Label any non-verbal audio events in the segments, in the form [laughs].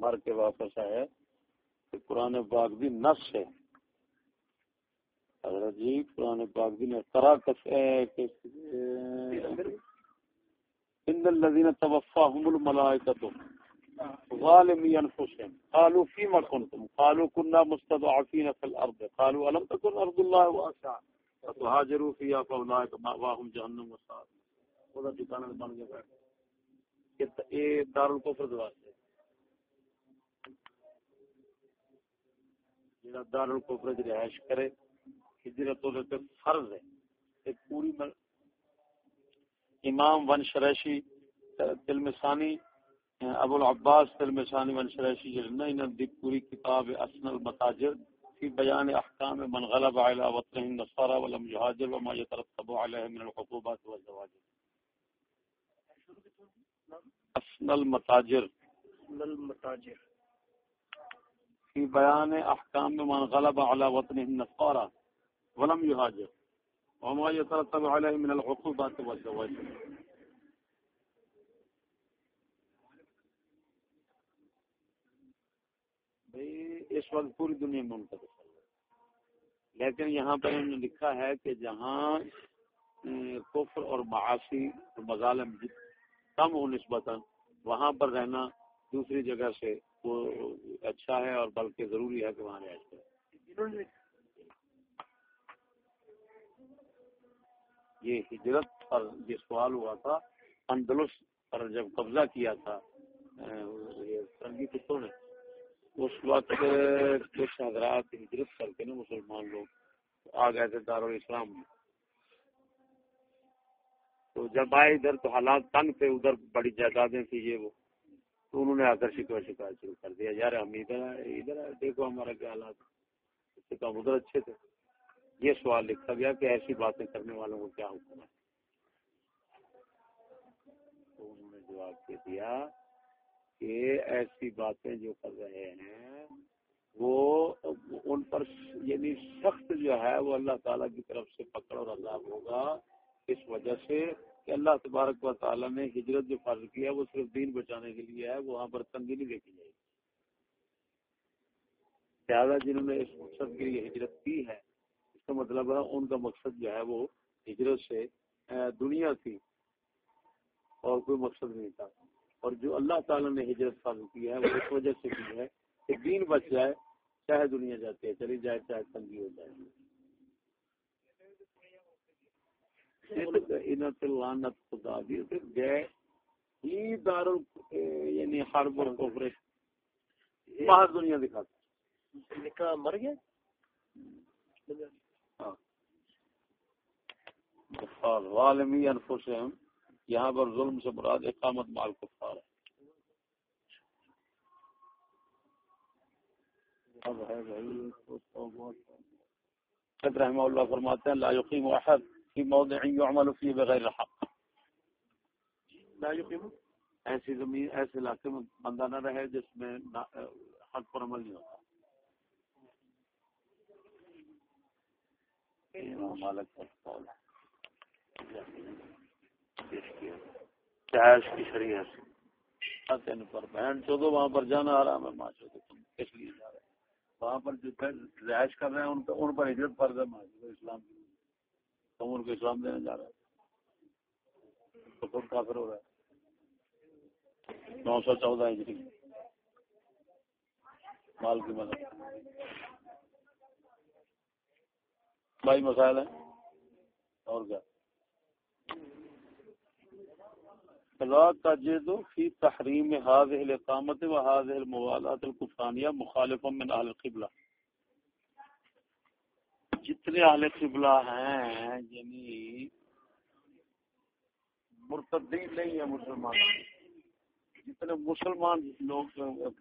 مر کے واپس آئے کہ قرآن پاک بھی نس ہے۔ حضرت جی قرآن پاک بھی نے طرح کسے ان الذين توفاهم الملائكه ظالمي انفسهم قالوا فيما كنتم قالوا كنا مستضعفين في الارض۔ قالوا الم تكن ارض الله واسعه فتهاجروا فيها فاولئك مأواهم جهنم وساءت وہ ٹھکانہ جی بن گیا۔ کہ یہ دار الکفر دوا جڑا دار الکفر دی رہائش کرے ہجرت تے فرض ہے ایک پوری مل... امام ون شریشی تلمسانی ابو العباس تلمسانی ون شریشی جڑنا انہاں دی پوری کتاب اسن المتاجر فی بیان احکام من غلب علی وطنه النصارى وما يترتب عليه من العقوبات والزواج. اسن المتاجر. المتاجر. فی بیان احکام من غلب علی وطنه النصارى ولم يهاجر. وما يترتب عليه من العقوبات والزواج. اس وقت پوری دنیا میں ان لیکن یہاں پر انہوں نے لکھا ہے کہ جہاں کفر اور معاشی اور مظالم کم ہو نسبتاً، وہاں پر رہنا دوسری جگہ سے وہ اچھا ہے اور بلکہ ضروری ہے کہ وہاں رہائش کرے یہ ہجرت پر یہ سوال ہوا تھا، اندلس پر جب قبضہ کیا تھا سنگی کتوں نے، اس وقت کچھ حضرات ہجرت کر کے نا مسلمان لوگ آ گئے تھے دارالاسلام میں۔ تو جب آئے ادھر تو حالات تنگ تھے، ادھر بڑی جائیدادیں تھی یہ وہ۔ تو انہوں نے آ کر شکوا شکایت شروع کر دیا، یار ہم ادھر آئے ادھر آئے دیکھو ہمارا کیا حالات اس سے کم ادھر اچھے تھے۔ یہ سوال لکھا گیا کہ ایسی باتیں کرنے والوں کو کیا حکم ہے؟ تو انہوں نے جواب دے دیا کہ ایسی باتیں جو کر رہے ہیں، وہ ان پر یعنی سخت جو ہے، وہ اللہ تعالیٰ کی طرف سے پکڑ اور عذاب ہوگا۔ اس وجہ سے کہ اللہ تبارک و تعالیٰ نے ہجرت جو فرض کیا ہے وہ صرف دین بچانے کے لیے ہے، وہاں پر تنگی نہیں دیکھی جائے گی۔ زیادہ جنہوں نے اس مقصد کے لیے ہجرت کی ہے، اس کا مطلب ہے ان کا مقصد جو ہے وہ ہجرت سے دنیا تھی اور کوئی مقصد نہیں تھا۔ اور جو اللہ تعالیٰ نے ہجرت فرض کی ہے، وہ اس وجہ سے کی ہے کہ دین بچ جائے، چاہے دنیا جاتی ہے، چلی جائے، چاہے تنگی ہو جائے۔ لانت خدا دی گئے ہی دار یعنی باہر دنیا دکھاتا نکاح مر گیا؟ انفسهم یہاں پر ظلم سے مراد اقامت مال کفار ہے۔ رحمہ اللہ فرماتے ہیں لا یقیم احد۔ فی موضع یعمل فی بغیر حق. لا یقیم ایسی زمین، ایسے علاقے میں بندہ نہ رہے جس میں حق پر عمل نہیں ہوتا. مالک کا چاہش کی شریعت پر بہن چودو وہاں پر جانا آرام ہے، ماں چودو تم کس لیے جا رہے وہاں پر جو رہائش کر رہے ہیں، ان پر ہجرت فرض ہے، ماں اسلام کی تم ان کو اسلام دینے جا رہے تو خود کافر ہو رہا ہے نو سو چودہ ہجری۔ مال کی مدد۔ بھائی مسائل ہیں؟ اور کیا؟ لا تجد في تحريم هذه الإقامة وهذه الموالات الكفرانية مخالفا من أهل القبلة جتنے اہل قبلہ ہیں یعنی مرتدین نہیں ہیں مسلمان۔ جتنے مسلمان لوگ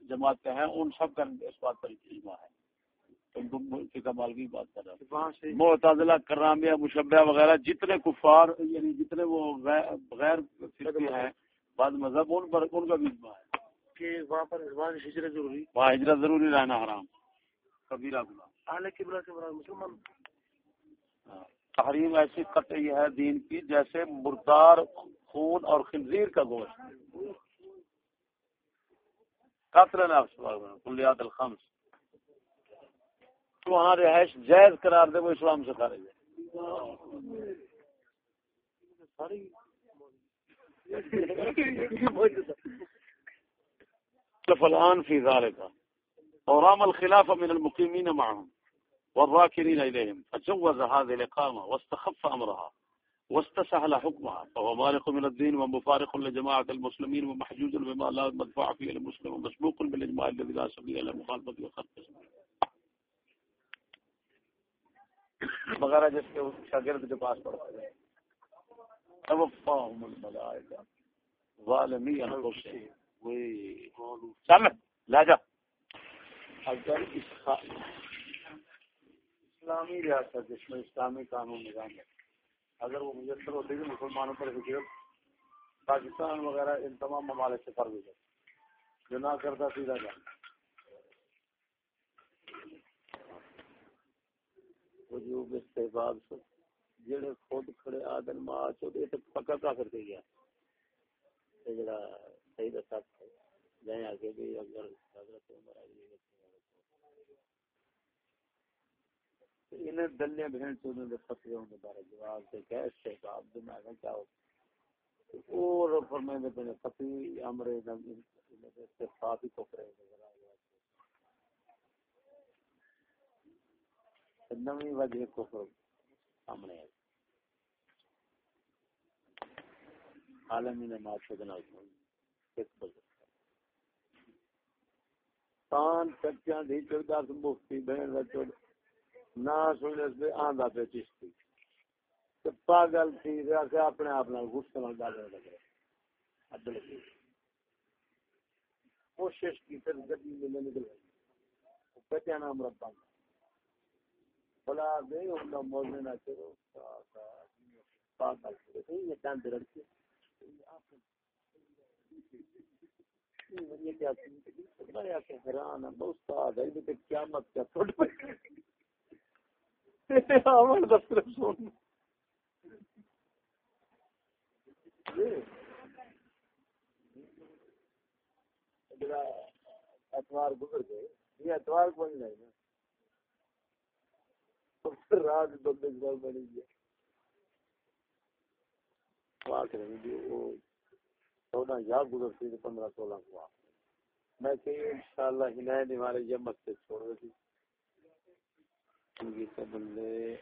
جماعت کے ہیں ان سب کا اس بات پر اجماع ہے۔ کمال کی بات کر رہا ہوں معتدلہ کرامیہ مشبہ وغیرہ جتنے کفار یعنی جتنے وہ غیر فرقی ہیں بعد مذہب ان پر ان کا بھی اجماع ہے۔ کہ وہاں پر ہجرت ضروری وہاں ہجرت ضروری رہنا حرام۔ کبیرہ گناہ اہل قبلہ کے برابر مسلمان۔ تحریم ایسی قطعی ہے دین کی جیسے مردار خون اور خنزیر کا گوشت۔ قاتل نفس کلیات الخمس۔ تو وہاں رہائش جائز قرار دے وہ اسلام سے خارج ہے۔ فالآن في ذلك ورام الخلاف من المقيمين معهم والراكنين إليهم فجوز هذه الإقامة واستخف أمرها واستسهل حكمها فهو مالق من الدين ومفارق لجماعة المسلمين ومحجوج بما لا مدفع فيه المسلم ومسبوق بالإجماع الذي لا سبيل إلى مخالفة وخط وغیرہ جس کے شاگرد کے پاس پڑھا جائے توفاهم الملائکہ ظالمی انفسهم وی۔ چل لے جا۔ اگر اسلامی ریاست جس میں اسلامی قانون نظام ہے۔ اگر وہ میسر ہوتی ہے مسلمانوں پر ہجرت پاکستان وغیرہ، ان تمام ممالک سے فرض ہو جو نہ کرتا، سیدھا جانا وجوب استحباب سے جڑے خود کھڑے آدن ماں چودے تے پکا کا کر دے گیا جڑا صحیح دسا جائیں آگے بھی اگر حضرت عمر علی انہیں دلیاں بہن چودوں دے فتوے ہونے بارے جواب دے کہ اس سے جواب دے میں کیا ہو اور فرمائے دے بنے فتوی امر دم انہیں استفاد ہی کفرے دے نوی وجہ کفر سامنے ہے عالمی نے مات شدنا اس میں کس تان چچیاں دی چڑھدا مفتی بہن وچ نہ سننے سے آندا پہ چشتی۔ تے پاگل تھی کہ اپنے آپ نال غصے نال گل لگے۔ عدل کی۔ کوشش کی، پھر گڈی میں نکل گئی بچا نام ربا بلا دے ہوندا موزے نہ کرو پاگل تھی یہ چاند لڑکی یہ کیا حیران ہے بہت استاد ہے قیامت کیا تھوڑی۔ اتوار گزر گئے۔ یہ اتوار کو نہیں نا۔ رات بندے بنی گیا چودہ یا گزرتی پندرہ سولہ کو۔ میں کہ انشاءاللہ ہمارے چھوڑ رہی سے بندے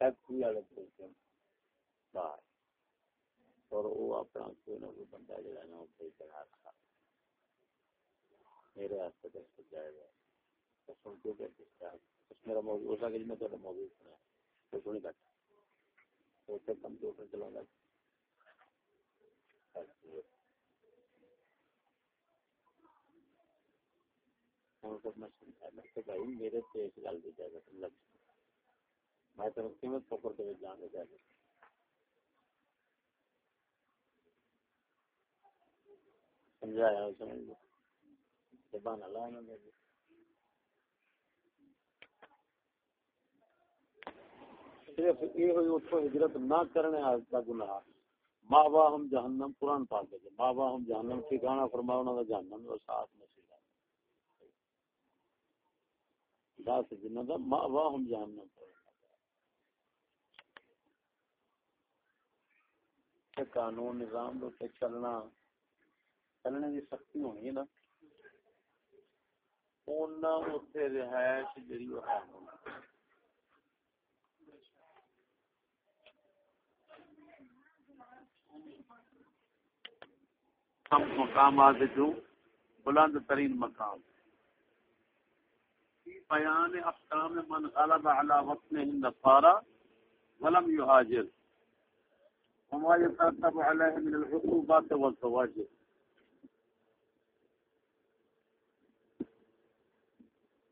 فیکٹری والے بولتے ہیں باہر۔ اور وہ اپنا کوئی نہ کوئی بندہ جڑا نا وہ چڑھا رکھا میرے واسطے تو جائے گا۔ سن کے اس میرا موضوع ہو سکے میں تو موضوع سنا تو سنی بیٹھا تو کمپیوٹر چلاؤں گا۔ میرے گل میں تو قیمت پکڑ جان سمجھایا صرف یہ ہوئی اتو ہجرت نہ کرنے کا گناہ۔ ماوا ہم جہنم قرآن پاک دے ماوا ہم جہنم ٹھکانا فرمایا انہوں جہنم اور ساتھ میں سی دس جنہ دا ماوا ہم جہنم قانون نظام دو تے چلنا، چلنے کی سختی ہونی ہے نا۔ اونا اتنے رہائش جڑی وہ ہے۔ ہم مقامات جو بلند ترین مقام۔ بیان احکام من غلب على وطنه النصارى ولم يهاجر. وما يترتب عليه من العقوبات والزواجر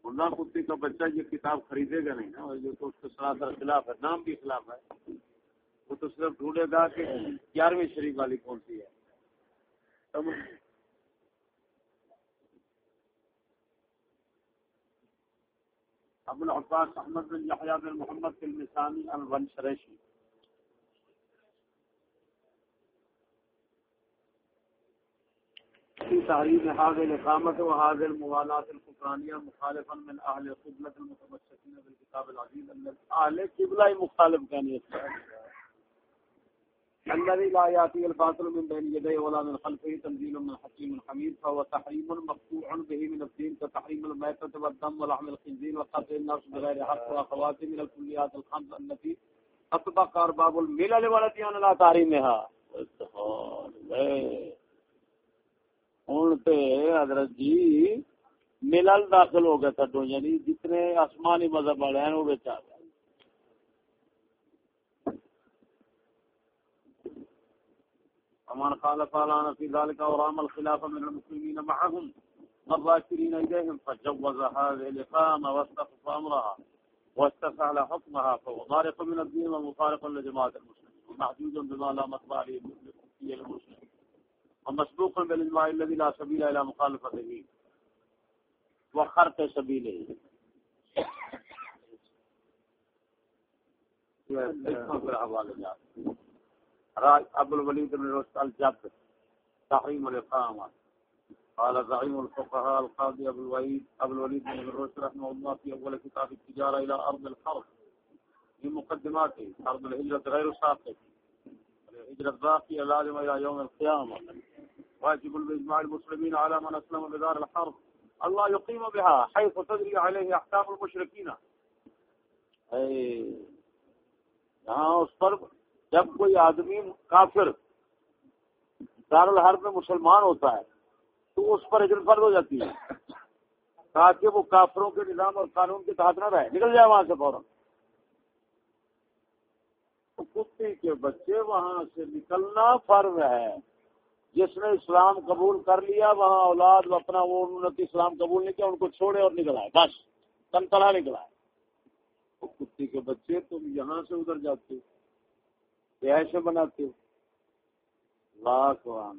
اللہ کتے کا بچہ یہ کتاب خریدے گا نہیں نا؟ جو تو اس کے سراسر خلاف ہے، نام بھی خلاف ہے۔ وہ تو صرف ڈھونڈے گا کہ گیارہویں شریف والی کون سی ہے؟ ابو العباس احمد بن یحییٰ بن محمد المسانی الونشریشی في حاضر اقامت و حاضر موالات القرآنیہ مخالفا من اہل قبلت المتمسکین بالکتاب العزیز أن أهل القبلة مخالف كان يستعد الذي لا يأتي الباطل من بين يديه ولا من خلفه تنزيل من حكيم حميد، فهو تحريم مقطوع به من الدين، كتحريم الميتة والدم ولحم الخنزير وقتل النفس بغير حق واخوات من الكليات الخمس التي أطبق أرباب الملل والديان لا تحريمها ہوں تو حضرت جی ملل داخل ہو گیا تھڈو یعنی جتنے آسمانی مذہب والے ہیں، وہ آ گئے ومن خالف على في ذلك ورام الخلاف من المسلمين معهم الظاكرين إليهم فجوز هذه الإقامة واستخف أمرها واستفعل حكمها فهو ضارق من الدين ومفارق لجماعة المسلمين ومحدود بما لا مطبع للمسلمين. ومسبوق بالاجماع الذي لا سبيل الى مخالفته وخرق سبيله. ابو الوليد بن رشد الجب تحريم الاقامه قال زعيم الفقهاء القاضي ابو الوليد ابو الوليد بن رشد رحمه الله في اول كتاب التجاره الى ارض الحرب في مقدماته ارض الهجره غير ساقط الهجره الباقيه لازمه الى يوم القيامه واجب الاجماع المسلمين على من اسلم بدار الحرب. الله يقيم بها حيث تدري عليه احكام المشركين یہاں اس پر جب کوئی آدمی کافر دار الحرب میں مسلمان ہوتا ہے تو اس پر اجر فرض ہو جاتی ہے۔ تاکہ وہ کافروں کے نظام اور قانون کے تحت نہ رہے۔ نکل جائے وہاں سے فوراً۔ کتے کے بچے وہاں سے نکلنا فرض ہے۔ جس نے اسلام قبول کر لیا، وہاں اولاد اپنا وہ انہوں نے اسلام قبول نہیں کیا، ان کو چھوڑے اور نکلا ہے بس، تن تلا نکلا ہے کتی کے بچے تم یہاں سے ادھر جاتے ہو۔ ایسے بناتے ہو لاکھ وہاں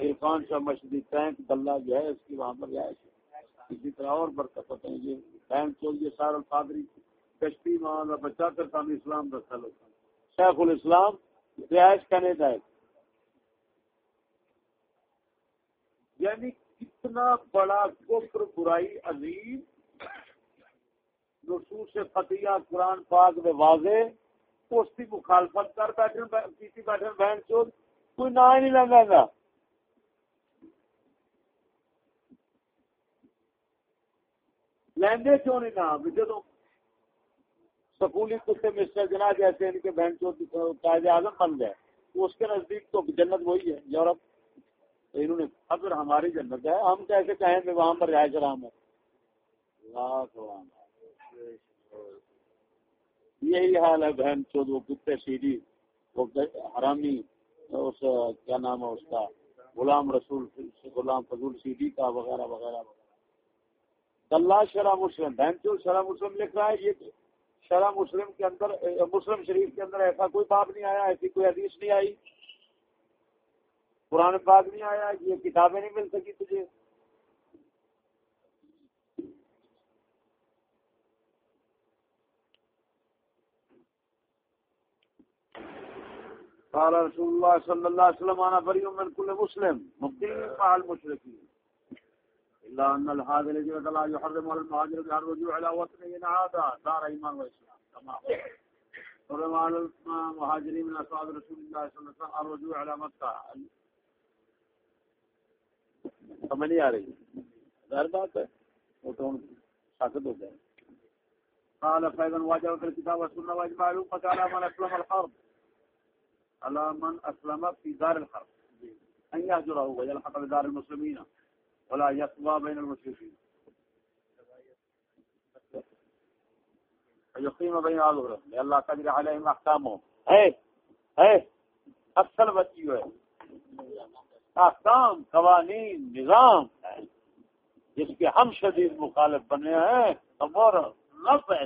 عرفان شاہ مشدی ٹینک دلہ جو ہے، اس کی وہاں پر رہائش اسی طرح اور برکت ہوتے ہیں۔ یہ ٹینک چل یہ سارا فادری کشتی وہاں بچا کرتا ہم اسلام رکھا لوگ شیخ الاسلام رہائش کہنے جائے یعنی کتنا بڑا کفر، برائی، عظیم۔ نصوص فتح قرآن پاک میں واضح۔ اس کی مخالفت کر بیٹھے کسی بیٹھے بہن چوت کوئی نہ ہی نہیں لگا گا لیندے کیوں نہیں نام؟ جدو سکولی کتے مسٹر جنا جیسے جی ان کے بہن چوت قائد اعظم بن گئے۔ اس کے نزدیک تو جنت وہی ہے، یورپ۔ انہوں نے اگر ہماری جنت ہے، ہم کیسے کہیں گے وہاں پر رہائش رام ہے یہی حال ہے بہن چود وہ کتے سیڑھی وہ حرامی، اس، کیا نام ہے اس کا، غلام رسول، غلام فضول سیڑھی کا، وغیرہ وغیرہ اللہ شرح مسلم، بہن چود شرح مسلم لکھ رہا ہے، یہ شرح مسلم کے اندر، مسلم شریف کے اندر ایسا کوئی بات نہیں آیا، ایسی کوئی حدیث نہیں آئی۔ قرآن پاک نہیں آیا، یہ کتابیں نہیں مل سکی تجھے۔ قال رسول الله صلى الله عليه وسلم انا بريء من كل مسلم مقيم مع المشركين الا ان هذا الذي لا يحرم على المهاجر الرجوع الى وطنه عاده دار ايمان واسلام كما حرم على المهاجرين من اصحاب رسول الله صلى الله عليه وسلم، الرجوع الى مكه سمجھ نہیں آ رہی۔ ظاہر بات ہے۔ وہ تو ساخت ہو گئے۔ قال فاذا واجب الكتاب والسنه واجمع فقال من اسلم الحرب۔ على من اسلم في دار الحرب. ان يهجره ويلحق بدار المسلمين ولا يقضى بين المشركين. يقيم بين اظهرهم لئلا تجري عليهم احكامهم اي اي اکثر بچی ہے احکام، قوانین، نظام، جس کے ہم شدید مخالف بنے ہیں اور لب ہے۔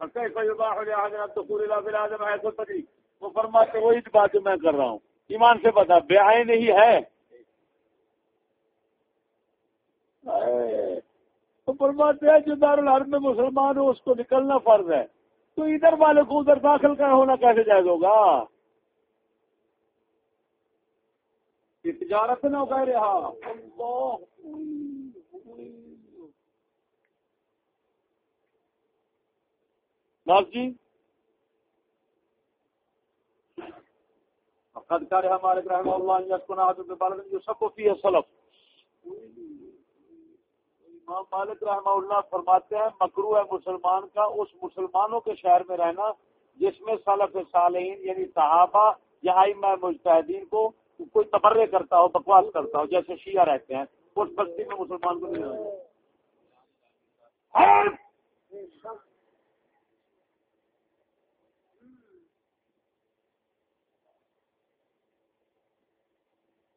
اس لأحد بلاد ما يكون وہ فرماتے وہی بات جو میں کر رہا ہوں۔ ایمان سے بتا، بے آئے نہیں ہے۔ تو فرماتے ہیں، جو دارالحرم میں مسلمان ہو، اس کو نکلنا فرض ہے۔ تو ادھر والے کو ادھر داخل کا ہونا کیسے جائز ہوگا؟ تجارت نہ کہہ رہا جی۔ قد کر ہمارے رحمہ اللہ یسکن حضرت بالغ جو سب کو فی سلف۔ امام مالک رحمہ اللہ فرماتے ہیں مکرو ہے مسلمان کا، اس مسلمانوں کے شہر میں رہنا جس میں سلف صالحین یعنی صحابہ یا میں مجتہدین کو کوئی تبرے کرتا ہو، بکواس کرتا ہو، جیسے شیعہ رہتے ہیں اس بستی میں مسلمان کو نہیں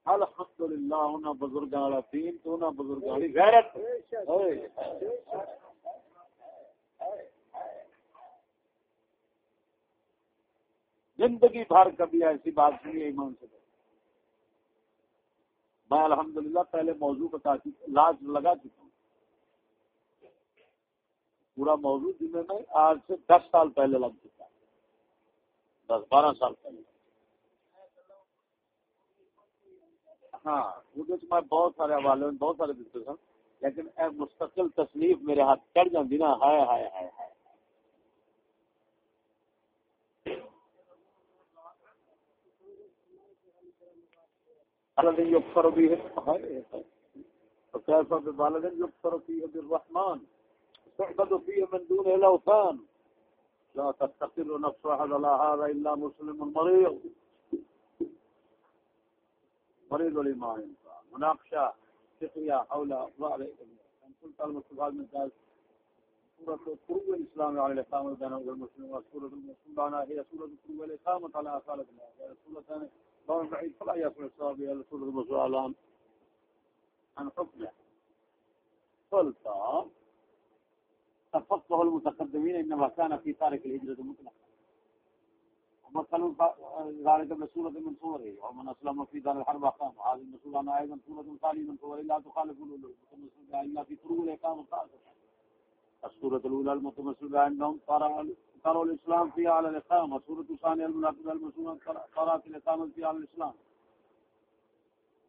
الحمد للہ انہیں بزرگ والا تین تو انہیں بزرگ والی غیرت۔ زندگی بھر کبھی ایسی بات سنی ایمان سے۔ میں الحمدللہ پہلے موضوع بتا چکا لاج لگا چکا ہوں۔ پورا موضوع جی جنہیں میں آج سے دس سال پہلے لگ چکا دس بارہ سال پہلے۔ ہاں میں بہت سارے حوالے میں بہت سارے ڈسکشن لیکن اے مستقل تصنیف میرے ہاتھ چڑھ جاتی نا۔ ہائے ہائے ہائے ہائے۔ يكفر به فكيف ببلد يكفر فيه بالرحمن؟ تعبد فيه من دونه الاوثان لا تستقر نفس احد لا هذا الا مسلم مريض. مريض الايمان مناقشه فقهيه حول بعض قلت المستفاد من ذلك. سورة قروب الإسلام على الإقامة بين المسلمين وسورة المسلمين هي سورة قروب الإقامة على أصالة الله سورة بعيد فلا يصل الصواب الى رسول الله صلى الله عليه وسلم عن حكمه. قلت، تفقه المتقدمين انما كان في تارك الهجرة مطلقا. ومثل ذلك بسورة من صوره، ومن اسلم في دار الحرب اقام هذه المسؤولة ايضا سورة ثانية من صور لا تخالف الولو الا في طرق الاقامة السورة الاولى المتمثل بها انهم قرأوا الإسلام فيها على الإقامة. سورة ثانية المنافقة المسلمة قرأت الإقامة فيها على الإسلام.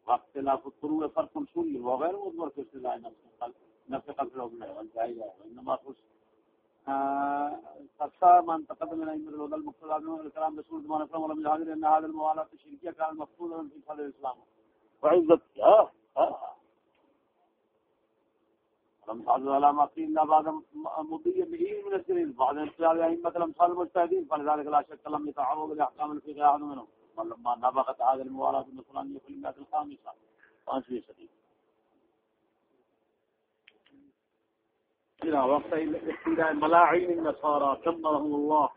واختلاف الطروع فرق سوري وغير مضمر في اصطلاح نفس نفس قلب العلماء والجاهلة وإنما خص قصة من تقدم من أئمة الهدى المقتضى من الكلام بسورة ما نفهم ولم يهاجر أن هذا الموالاه الشركية كان مفقودا في صدر الإسلام. وعزت آه آه. على ما قيل بعد مضي به من السنين بعد انتقال ائمه الامثال المجتهدين فلذلك لا شك لم يتعرض لاحكام الفقه احد منهم۔ ولما نبغت هذه الموالاه النصرانيه في المئه الخامسه پانچویں صدی۔ إلى وقت ابتداء ملاعين النصارى كمرهم الله.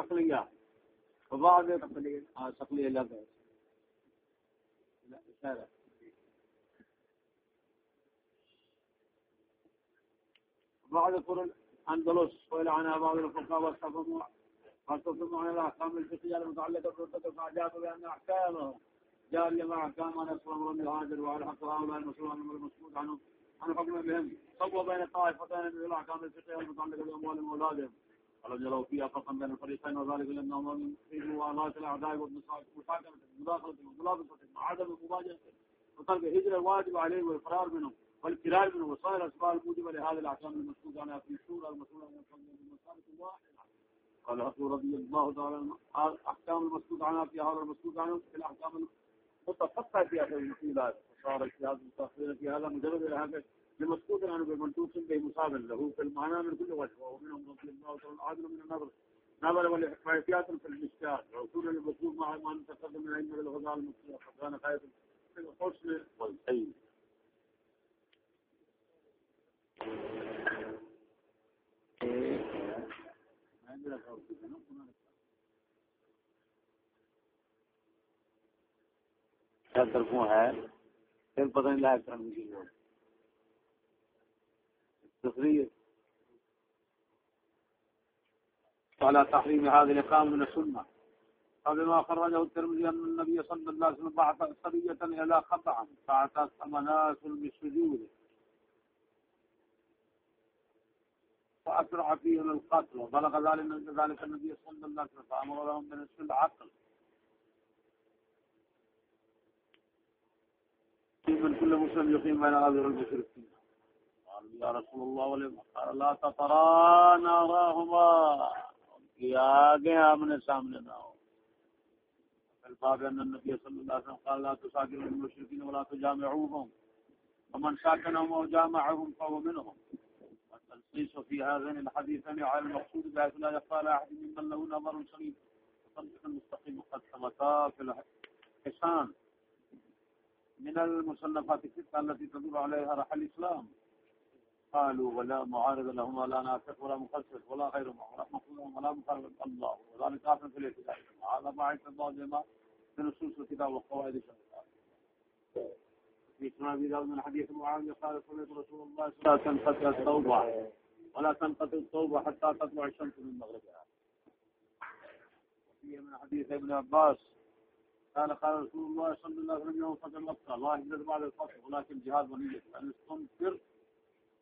تقلية. وبعد تقلية. تقلية لا لا بعد قرن اندلس سئل عنها بعض الفقهاء واستفهموا خاصة عن الأحكام الفقهية المتعلقة بالرتبة فأجاب بأن أحكامه جارية مع أحكام أن يصل أمر المهاجر وعلى حق هؤلاء المسؤول المسؤول عنهم عن حكم بهم صبوا بين طائفتين من الأحكام الفقهية المتعلقة بأموالهم وأولادهم ولم يروا فيها فرقا بين الفريقين وذلك لأنهم في موالاة الأعداء والمحاكمة المداخلة والملابسة مع عدم المباجرة وترك الهجرة الواجب عليه والفرار منهم والكرار من وسائل الاسباب الموجبه لهذه الاحكام المسؤول عنها في السوره المسؤول عن المسألة الواحده قال رسول رضي الله تعالى الاحكام المسؤول عنها في هذا المسؤول عنها في الاحكام المتفقه في هذه المسؤولات صار اجتهاد المتاخرين في هذا مجرد الى لمسكوت عنه بمنتوب به مصاب له في المعنى من كل وجه ومنهم رضي الله تعالى العادل من النظر. نظر والاحتياط في المشكات وصول الوصول مع من تقدم من علم الغزال المسلم فكان خير في الحسن والخير طرفوں ہے؟ پھر پتہ نہیں لائق کرنے کی لوگ دوسری تحريم هذه الإقامة من السنة فبما خرجه الترمذي أن النبي صلى الله عليه وسلم بعث سرية إلى خطعم فاعتصم ناس بالسجود. فأسرع فيهم القتل وبلغ ذلك النبي صلى الله عليه وسلم فأمر لهم بنصف العقل من كل مسلم يقيم بين هذه المشركين قال يا رسول الله ولم قال لا تترانا راهما کہ آگے آمنے سامنے نہ ہو. الباب ان النبي صلى الله عليه وسلم قال لا تساكن المشركين ولا تجامعوهم ومن ساكنهم وجامعهم فهو منهم والتنصيص في هذين الحديثين على المقصود بحيث لا يخفى على احد ممن له نظر سليم وطريق المستقيم قد ثبتا في الحسان. من المصنفات الستة التي تدور عليها رحل الإسلام. قالوا ولا معارض لهم ولا ناسخ ولا مخصص ولا غير ولا ولا مخالف الله وذلك كافر في الاعتداء هذا ما عند الله بما من نصوص الكتاب والقواعد الشرعيه في سنن ابي داود من حديث معاويه قال سمعت رسول الله صلى الله عليه وسلم تنقطع التوبه ولا تنقطع التوبه حتى تطلع الشمس من مغربها. وفي من حديث ابن عباس، قال قال رسول الله صلى الله عليه وسلم يوم فتح مكه الله يجد بعد الفتح ولكن جهاد ونيه ان استنفر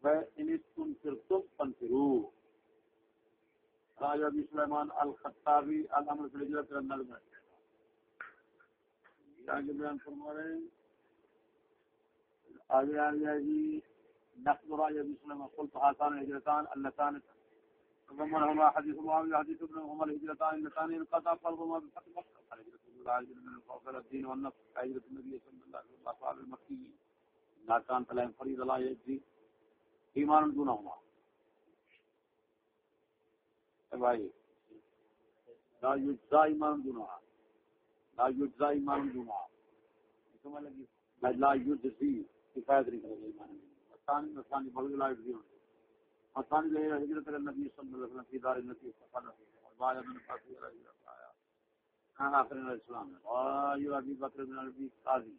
فان استنفرتم فانفروا. قال ابي سليمان الخطابي الامر في الهجره الى النبي آگے بیان فرما رہے ہیں، آگے آ گیا جی نقد راج ابی سليمان قلت هاتان هجرتان اللتان تضمنهما حديث معاويه حديث ابن عمر هجرتان اللتان انقطع قلبهما بفتح مكه العاجل من الفضل الدين والنفس حجرة النبي صلى الله عليه وسلم أصحاب المكي. لا كان تلاهم فريد لا يجزي إيمان دونهما. بھائی لا يجزى إيمان دونها. لا يجزى إيمان دونها. سمجھ لگی؟ لا يجزي. کفایت نہیں کرے ایمان ثاني ثاني بلغ لا يجزي ثاني جو ہے ہجرت النبی صلی اللہ علیہ وسلم فی دار النبی صلی اللہ علیہ وسلم اور بعد ہاں، من فاصل رہی كان آخر الإسلام وآي أبي بكر بن أبي قاضي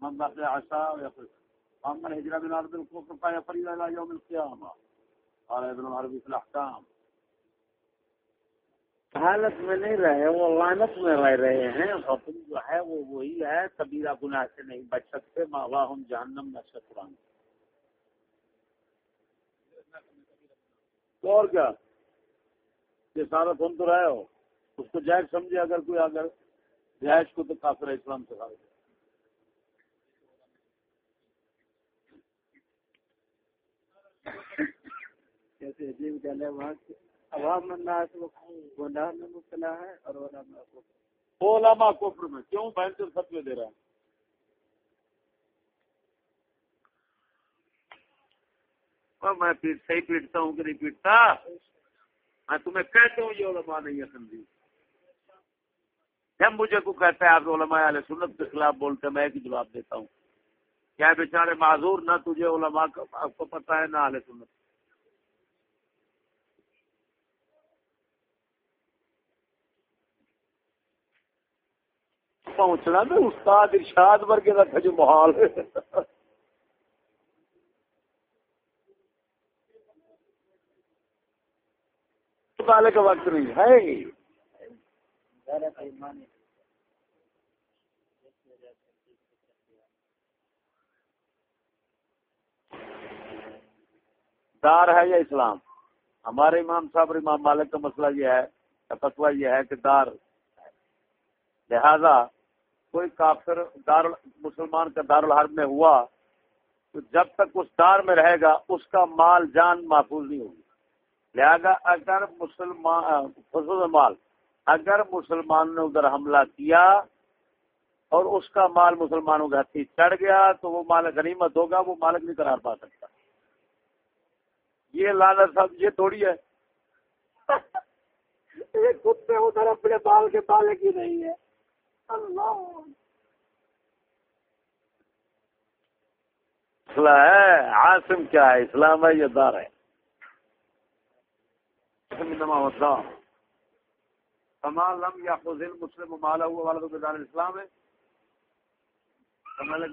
من بقي عشاء ويخرج أما الهجرة من أرض الكفر فهي فريضة إلى يوم القيامة قال ابن العربي في الأحكام حالت میں نہیں رہے، وہ لانت میں رہ رہے ہیں۔ حکم جو ہے، وہ وہی ہے۔ کبیرہ گناہ سے نہیں بچ سکتے ماوا ہم جہنم میں سے قرآن۔ اور کیا؟ یہ سارا سن تو رہے ہو۔ اس کو جائز سمجھے اگر کوئی اگر جائز کو تو کافر اسلام سے خارج۔ جیسے عجیب گل ہے وہاں عوام الناس گناہ میں مبتلا ہے اور علماء کو۔ علماء کفر میں کیوں؟ بہن سے فتوے دے رہا ہے۔ میں پیٹ صحیح پیٹتا ہوں کہ نہیں پیٹتا؟ میں تمہیں کہتا ہوں یہ علماء نہیں ہے سمجھی جب مجھے کو کہتا ہے آپ علماء علیہ سنت کے خلاف بولتے میں ایک جواب دیتا ہوں۔ کیا بیچارے معذور نہ تجھے علماء کا آپ کو پتا ہے نہ علیہ سنت۔ پہنچنا میں استاد ارشاد ورگے کا جو محال ہے۔ کا وقت نہیں ہے۔ دار ہے یا اسلام؟ ہمارے امام صاحب امام مالک کا مسئلہ یہ ہے فتوا یہ ہے کہ دار لہذا کوئی کافر دار مسلمان کا دار الحرب میں ہوا، تو جب تک اس دار میں رہے گا، اس کا مال، جان محفوظ نہیں ہوگی۔ لہذا اگر مسلمان خصوص مال، اگر مسلمان نے ادھر حملہ کیا اور اس کا مال مسلمانوں کے ہاتھی چڑھ گیا، تو وہ مال غنیمت ہوگا، وہ مالک نہیں قرار پا سکتا۔ یہ لالت صاحب، یہ تھوڑی ہے۔ [laughs] کتے ادھر اپنے بال کے بالے کی نہیں ہے۔ اللہ ہے، عاصم کیا ہے؟ اسلام ہے یہ دار ہے؟ فما لم ياخذ المسلم ماله وولده بدار الاسلام. ہے سمجھ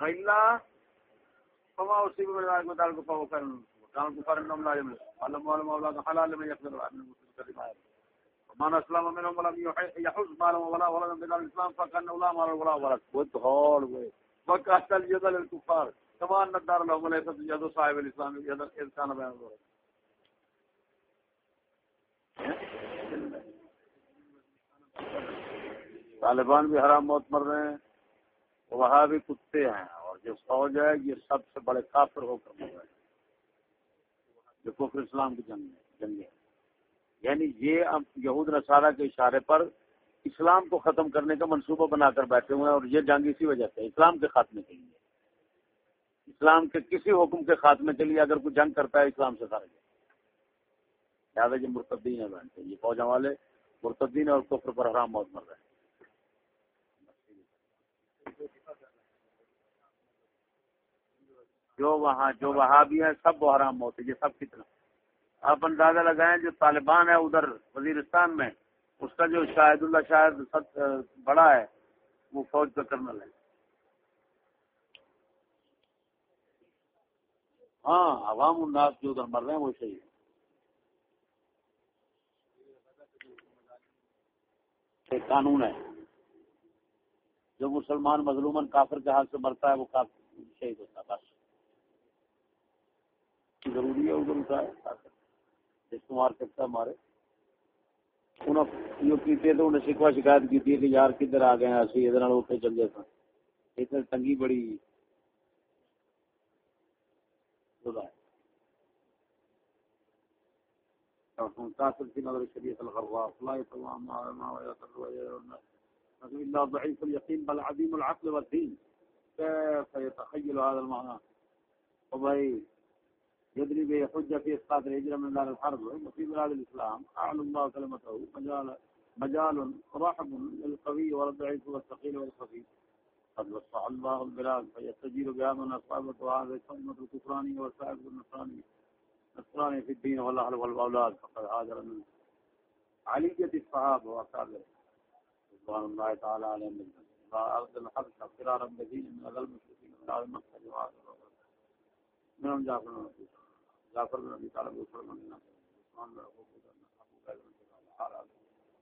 فإلا فما اصيب من ذلك متعلق فهو خير. كان الكفار انهم لا يملك علم ولم اولاد حلال لمن يقدر على المسلم. كلمات من اسلم منهم ولم يحوز مالا ولا ولدا بلا الاسلام فكان لا مال ولا ولد. ودخول وقت اليد للكفار كما ان الدار لهم ليست يد صاحب الاسلام يد اذ كان بين طالبان بھی حرام موت مر رہے ہیں وہاں بھی کتے ہیں، اور جو فوج ہے یہ سب سے بڑے کافر ہو کر مر رہے ہیں۔ جو کفر اسلام کی جنگ جنگ ہے۔ یعنی یہ یہود نصارہ کے اشارے پر اسلام کو ختم کرنے کا منصوبہ بنا کر بیٹھے ہوئے ہیں اور یہ جنگ اسی وجہ سے اسلام کے خاتمے کے لیے۔ اسلام کے کسی حکم کے خاتمے کے لیے اگر کوئی جنگ کرتا ہے، اسلام سے خارج لہٰذا یہ مرتدین ہے بہن یہ فوجوں والے مرتدین اور کفر پر حرام موت مر رہے ہیں۔ جو وہاں جو وہاں بھی ہیں، سب وہ حرام موت ہے، یہ سب کتنا آپ اندازہ لگائیں جو طالبان ہے ادھر وزیرستان میں، اس کا جو شاہد اللہ شاہد بڑا ہے، وہ فوج کا کرنل ہے۔ ہاں عوام الناس جو ادھر مر رہے ہیں، وہ صحیح ہے۔ قانون ہے۔ جو مسلمان مظلومن کافر کے ہاتھ سے مرتا ہے، وہ شہید ہوتا ہے، بس۔ ضروری ہے ادھر کا جس کو مار سکتا مارے۔ انہوں کی تو انہیں شکوا شکایت کی تھی کہ یار کدھر آ گئے ہیں اسی یہ اتنے چل گئے سن۔ تنگی بڑی۔ خدا اور تاثر کی نظر شریعت الله ضعيف اليقين بل عظيم العقل والدين كيف يتخيل هذا المعنى وبي يدري به حجة في إسقاط الهجرة من دار الحرب، وفي بلاد الإسلام أعلى الله كلمته مجال مجال رحب للقوي والضعيف والثقيل والخفيف قد وسع الله البلاد فيستجير بها من أصابة هذا كلمة الكفراني والسائق النصراني النصراني في الدين والأهل والأولاد فقد هاجر من علية الصحابة وأصحابه. رضوان الله تعالى عليهم من أرض الحبشة فرارا بدين من أغل المشركين من أهل مكة جواد منهم جعفر بن أبي جعفر بن أبي طالب وصل من الناس عثمان بن أبو بكر أبو بكر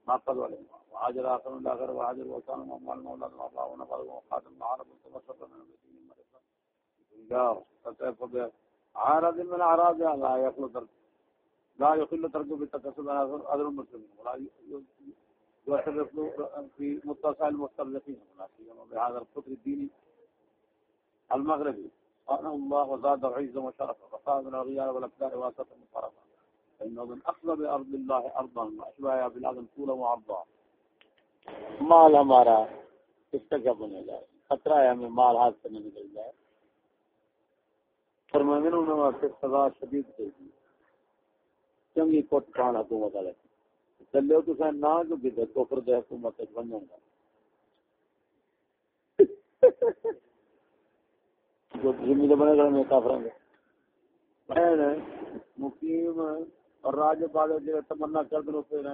ما قد عليهم وهاجر آخر من الآخر وهاجر وكانوا مؤمن المولى الله ونفر وقاتل معارض وتبسط من المدينة مرسل جاء فكيف به عارض من الأعراض لا يخلو لا يخل تركه بالتكسب على أذر المسلمين ولا يحرف في متصل المسترزقين بهذا القدر الديني المغربي قال الله وزاد عزا وشرفا وقال من الغيار والأكدار واسطة مطرفا فإنه من أخذ بأرض الله أرضا وأشباهها بالأرض طولا وعرضا. مال ہمارا اس کا کیا بنے گا؟ خطرہ ہے ہمیں مال ہاتھ سے نہیں نکل جائے. فرمائے انہوں نے وہاں سے سزا شدید دے دی. چنگی کوٹ کھان حکومت والے. چلے تو سر نہ جو کدھر کفر دے حکومت بن جاؤں گا جو زمین بنے گا میں کافر مقیم اور راج بادل جو تمنا کر دو پھر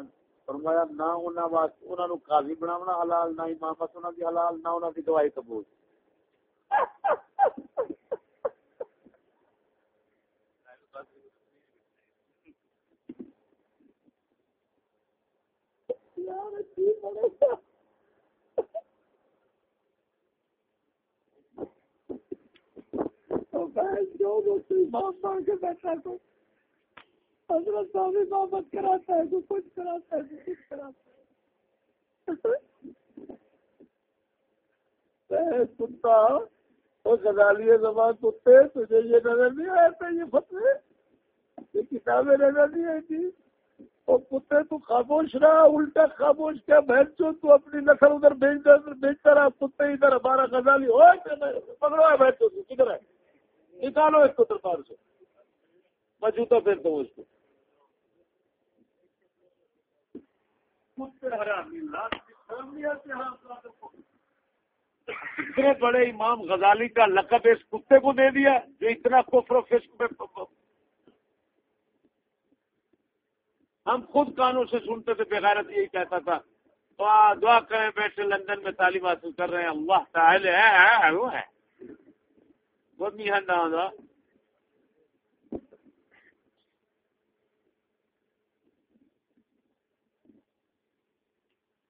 فرمایا نہ انہاں واسطے انہاں نو قاضی بناونا حلال نہ امامت انہاں دی حلال نہ انہاں دی دعائی قبول۔ حضرت صاحب امامت کراتا ہے، تو کچھ کراتا ہے، تو کچھ کراتا ہے۔ کتا اور گزالی زبان کتے تجھے یہ نظر نہیں آیا تھا، یہ فتوے؟ یہ کتابیں نظر نہیں آئی تھی۔ اور کتے، تو خاموش رہا، الٹا خاموش کیا، بہن چو تو اپنی نسل ادھر بیچتا بیچتا رہا، کتے ادھر، ہمارا غزالی ہو پکڑو ہے بہن چو کدھر ہے؟ نکالو اس کو دربار سے۔ میں جوتا پھیرتا ہوں اس کو۔ اتنے بڑے امام غزالی کا لقب اس کتے کو دے دیا جو اتنا کفر و فسق میں ہم خود کانوں سے سنتے تھے بغیرت یہی کہتا تھا، دعا کریں بیٹھے لندن میں تعلیم حاصل کر رہے ہیں۔ اللہ تعالی ہے، وہ ہے۔ وہ میاں نا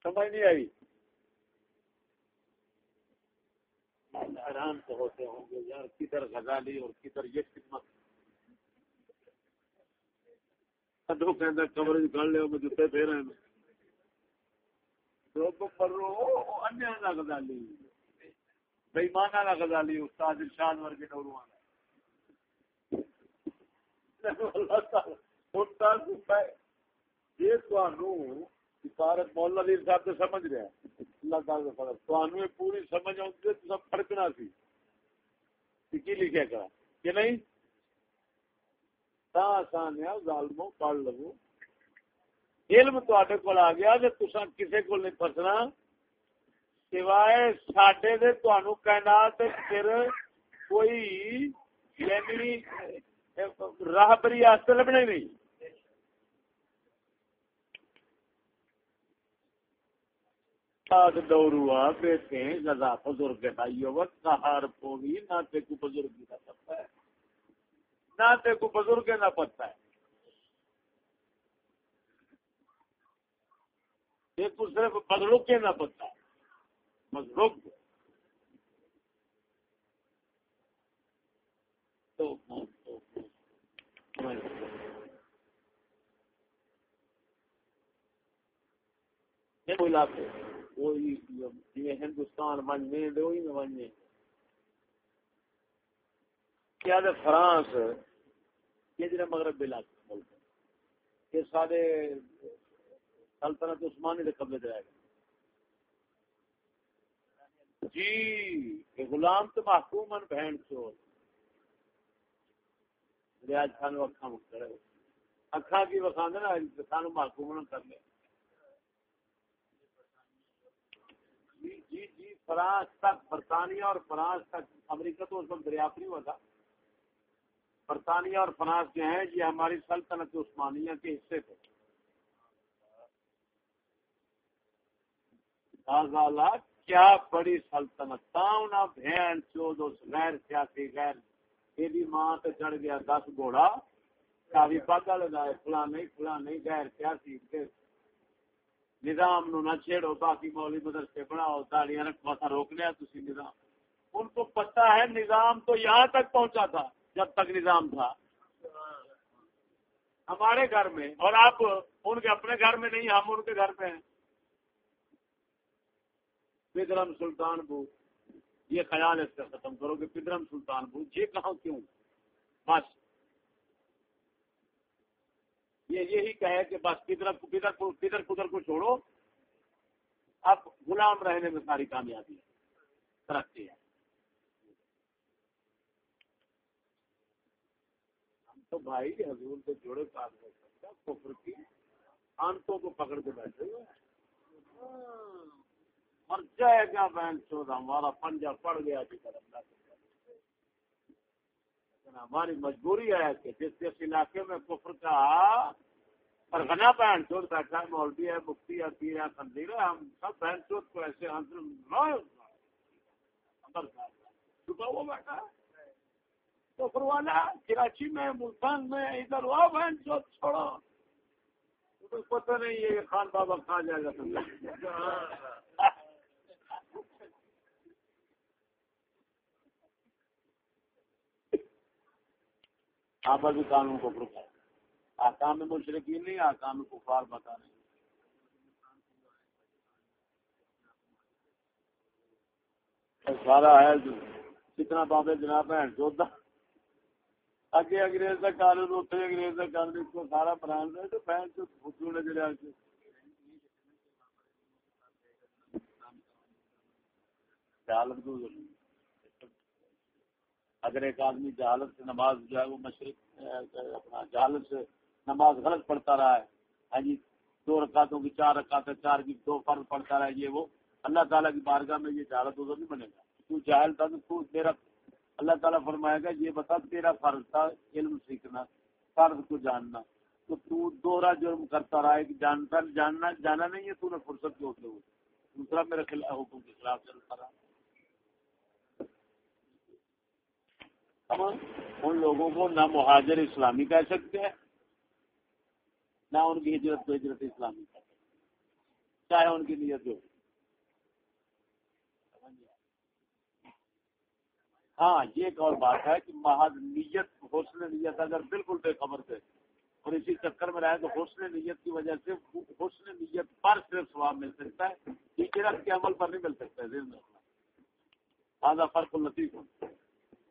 سمجھ نہیں آئی حیران تو ہوتے ہوں گے یار کدھر غزالی اور کدھر یہ خدمت ادو کہندا کوریج گل لے میں جتے پھیرن تو پرو انیا غزالی بےمانا کا غزالی استاد ارشاد ورگے ڈورو [laughs] یہ سفارت مولا دیر صاحب تو سمجھ رہا ہے اللہ تعالی کا فضل۔ پوری سمجھ آؤں تو سب پھڑکنا سی۔ کی لکھے گا؟ کہ نہیں؟ تا آسان ہے ظالمو پڑھ لو علم تے کول آ گیا کہ تسا کسے کو نہیں پھسنا سوائے ساڈے دے تانوں کائنات پھر کوئی یعنی راہبری واسطے لبنے نہیں۔ دوروا بزرگ بھائیو، وقت ہار پوگی نہ تے کو کا پتہ ہے۔ نہ تے کو بزرگ نہ پتہ ہے۔ کو صرف بزرگ کے نہ پتہ ہے۔ مزرگ تو علاقے ہندوستان مننے کیا فرانس، یہ مغرب علاقے ملک یہ سارے سلطنت عثمانی کے قبضے رہ گئے جی غلام تو محکوم بہن چور ریاض خان اکھا مکر اکھا کی وکھا نا سانو محکوم کر لیا جی جی, جی، فرانس تک، برطانیہ اور فرانس تک۔ امریکہ تو اس وقت دریافت نہیں ہوا تھا۔ برطانیہ اور فرانس جو ہیں، یہ ہماری سلطنت عثمانیہ کے حصے تھے۔ کیا بڑی سلطنت؟ بہن چودہ غیر سیاسی، غیر یہ ماں تو چڑھ گیا دس گھوڑا چاوی پاگا لگائے فلاں نہیں فلاں نہیں غیر سیاسی نظام نو نہ چھیڑو، باقی مولی مدرسے بناؤ، داڑیاں رکھوا تھا روک لیا تھی نظام۔ ان کو پتا ہے نظام تو یہاں تک پہنچا تھا، جب تک نظام تھا۔ ہمارے گھر میں، اور آپ ان کے اپنے گھر میں نہیں، ہم ان کے گھر میں ہیں۔ پدرم سلطان بو۔ یہ خیال اس کا ختم کرو کہ پدرم سلطان بو۔ یہ کہاں کیوں؟ بس۔ یہ یہی کہے کہ بس کدھر کدھر کدھر کدھر کو چھوڑو۔ اب غلام رہنے میں ساری کامیابی ہے۔ ترقی ہے۔ ہم تو بھائی حضور سے جوڑے کام ہو سکتا کفر کی؟ آنتوں کو پکڑ کے بیٹھے ہوئے مر جائے گا بہن چودہ، ہمارا پنجا پڑ گیا جی اللہ ہماری مجبوری ہے کہ جس جس علاقے میں کفر کا پرگنا بہن چوت بیٹھا مولوی ہے، مفتی ہے، پیر ہے، خندیر ہے، ہم سب بہن چوت کو ایسے چھپا ہوا بیٹھا کفر والا کراچی میں، ملتان میں، ادھر ہوا بہن چوت چھوڑو۔ پتہ نہیں یہ خان بابا کھا جائے گا۔ آپ ابھی قانون کو پروف ہے۔ آکام میں مشرقین نہیں، آکام میں کفار بتا نہیں۔ سارا ہے کتنا بابے جناب ہے جو اگے انگریز کا قانون اتنے انگریز کا قانون اس کو سارا بران ہے تو بہن جو خود نے جڑے خیال اگر ایک آدمی جہالت سے نماز جو ہے وہ مشرق اپنا جہالت سے نماز غلط پڑھتا رہا ہے ہاں جی دو رکعتوں کی چار رکعت چار کی دو فرض پڑھتا رہا ہے، یہ وہ، اللہ تعالیٰ کی بارگاہ میں یہ جہالت ادھر نہیں بنے گا۔ تو جاہل تھا تو تیرا، اللہ تعالیٰ فرمائے گا، یہ بتا تیرا فرض تھا، علم سیکھنا، فرض کو جاننا۔ تو تو دوہرا جرم کرتا رہا ہے کہ جانتا، جاننا جانا نہیں ہے، تو نے فرصت کے ہوتے ہوئے دوسرا، میرے خلاف حکم کے خلاف چلتا رہا ان لوگوں کو نہ مہاجر اسلامی کہہ سکتے ہیں، نہ ان کی ہجرت کو ہجرت اسلامی کہہ سکتے چاہے ان کی نیت ہو۔ ہاں یہ ایک اور بات ہے کہ محض نیت، حسن نیت اگر بالکل بے خبر تھے اور اسی چکر میں رہے تو حسن نیت کی وجہ سے حسن نیت پر صرف سواب مل سکتا ہے۔ ٹھیک رکھ کے عمل پر نہیں مل سکتا ہے، ذہن رکھنا۔ آدھا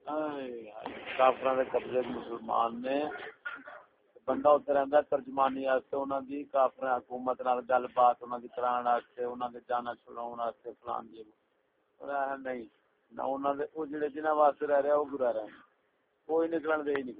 قبضے مسلمان نے۔ بندہ اتنے رہتا ترجمانی انہوں دی کافر حکومت نال گل بات انہوں کی کران انہوں جانا چھڑاؤ فلان جی۔ نہیں، نہ انہوں جڑے جنہ واسطے رہ رہے وہ برا رہے کوئی نکلن دے ہی نہیں